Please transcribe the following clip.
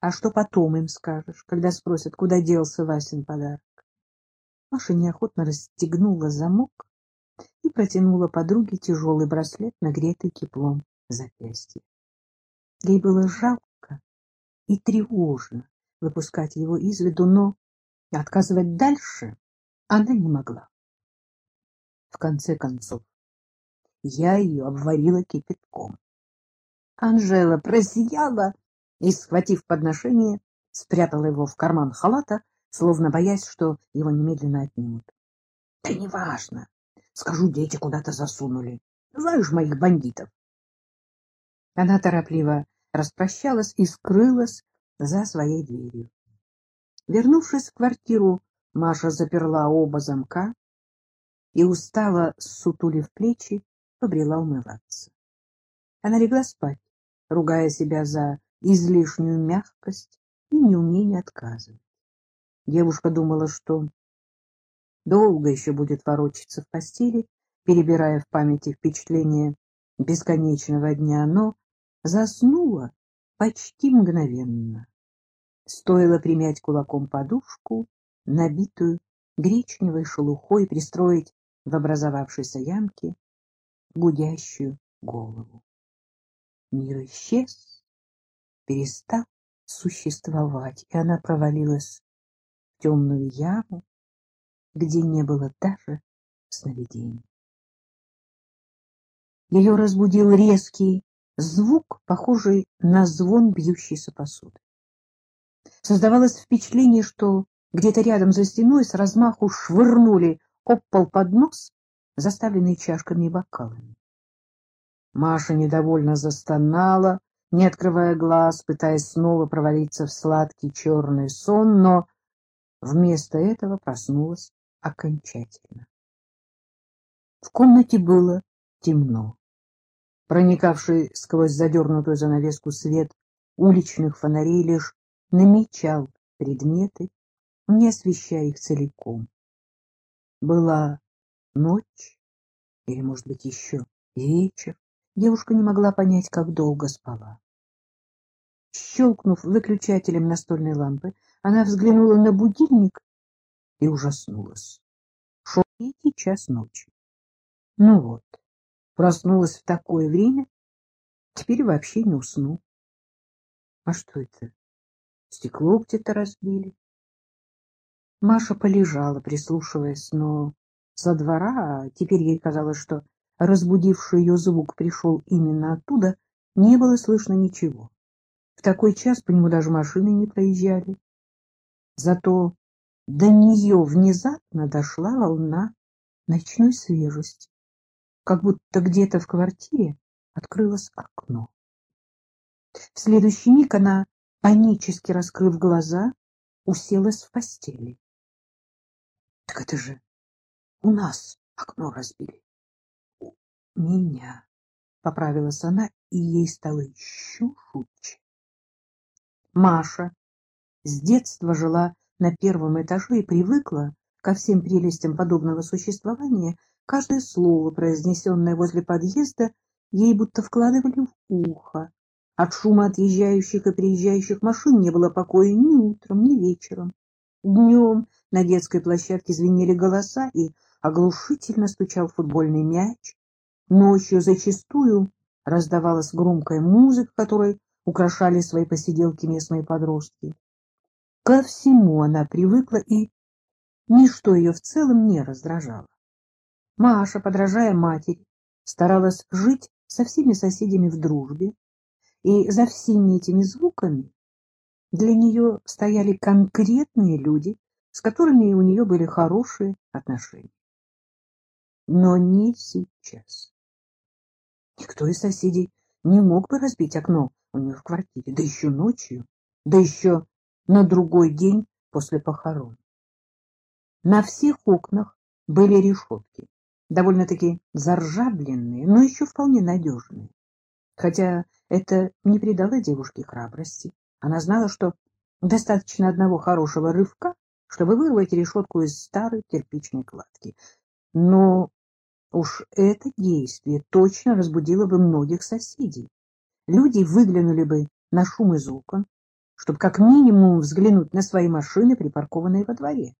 А что потом им скажешь, когда спросят, куда делся Васин подарок? Маша неохотно расстегнула замок и протянула подруге тяжелый браслет, нагретый теплом запястья. Ей было жалко и тревожно выпускать его из виду, но отказывать дальше она не могла. В конце концов, я ее обварила кипятком. Анжела просияла и, схватив подношение, спрятала его в карман халата, словно боясь, что его немедленно отнимут. — Да неважно. Скажу, дети куда-то засунули. Знаешь моих бандитов. Она торопливо распрощалась и скрылась за своей дверью. Вернувшись в квартиру, Маша заперла оба замка и, устала, сутулив плечи, побрела умываться. Она легла спать, ругая себя за излишнюю мягкость и неумение отказывать. Девушка думала, что долго еще будет ворочаться в постели, перебирая в памяти впечатления бесконечного дня, но заснула почти мгновенно. Стоило примять кулаком подушку, набитую гречневой шелухой, пристроить в образовавшейся ямке гудящую голову. Мир исчез, перестал существовать, и она провалилась в темную яму, где не было даже сновидений. Ее разбудил резкий звук, похожий на звон бьющейся посуды. Создавалось впечатление, что где-то рядом за стеной с размаху швырнули об пол поднос, заставленный чашками и бокалами. Маша недовольно застонала, не открывая глаз, пытаясь снова провалиться в сладкий черный сон, но вместо этого проснулась окончательно. В комнате было темно. Проникавший сквозь задернутую занавеску свет уличных фонарей лишь намечал предметы, не освещая их целиком. Была ночь, или, может быть, еще вечер. Девушка не могла понять, как долго спала. Щелкнув выключателем настольной лампы, она взглянула на будильник и ужаснулась. Шел третий час ночи. Ну вот, проснулась в такое время, теперь вообще не усну. А что это? Стекло где-то разбили. Маша полежала, прислушиваясь, но со двора, а теперь ей казалось, что разбудивший ее звук пришел именно оттуда, не было слышно ничего. В такой час по нему даже машины не проезжали. Зато до нее внезапно дошла волна ночной свежести, как будто где-то в квартире открылось окно. В следующий миг она, панически раскрыв глаза, уселась в постели. — Так это же у нас окно разбили. — У меня, — поправилась она, и ей стало еще жутче. Маша с детства жила на первом этаже и привыкла ко всем прелестям подобного существования. Каждое слово, произнесенное возле подъезда, ей будто вкладывали в ухо. От шума отъезжающих и приезжающих машин не было покоя ни утром, ни вечером. Днем на детской площадке звенели голоса и оглушительно стучал футбольный мяч. Ночью зачастую раздавалась громкая музыка, которой украшали свои посиделки местные подростки. Ко всему она привыкла, и ничто ее в целом не раздражало. Маша, подражая матери, старалась жить со всеми соседями в дружбе, и за всеми этими звуками для нее стояли конкретные люди, с которыми у нее были хорошие отношения. Но не сейчас. Никто из соседей не мог бы разбить окно у нее в квартире, да еще ночью, да еще на другой день после похорон. На всех окнах были решетки, довольно-таки заржавленные, но еще вполне надежные. Хотя это не придало девушке храбрости. Она знала, что достаточно одного хорошего рывка, чтобы вырвать решетку из старой кирпичной кладки. Но уж это действие точно разбудило бы многих соседей. Люди выглянули бы на шум из окон, чтобы как минимум взглянуть на свои машины, припаркованные во дворе.